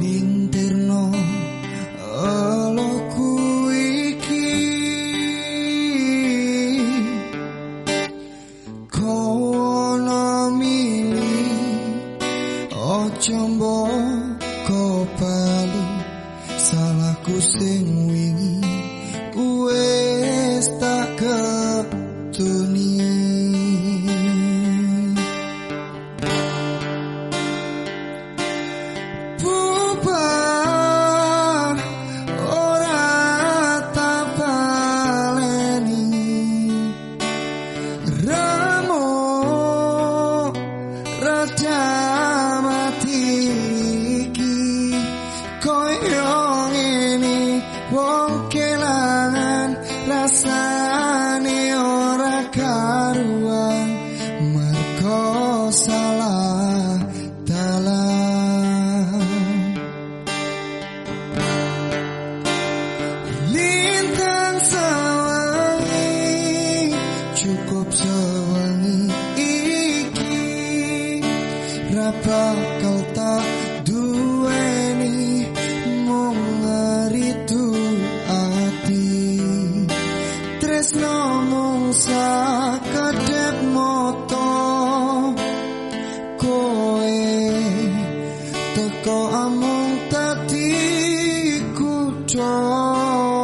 Lintirno Aloku iki Kono mili Ojo mbo Kopalu Salah kusing wingi. Run. hatiku dong.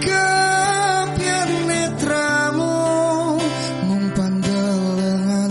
Kebiar netramu Mempan dengan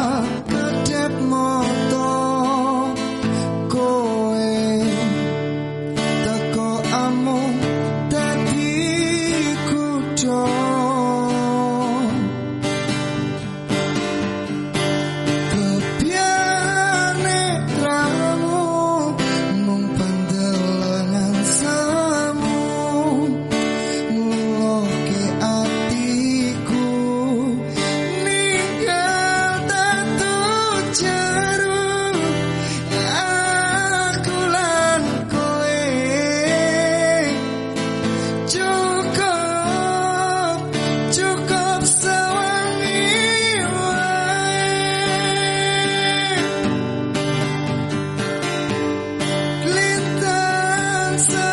sun.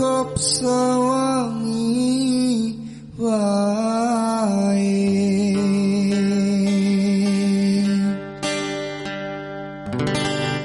cukup sewangi wangi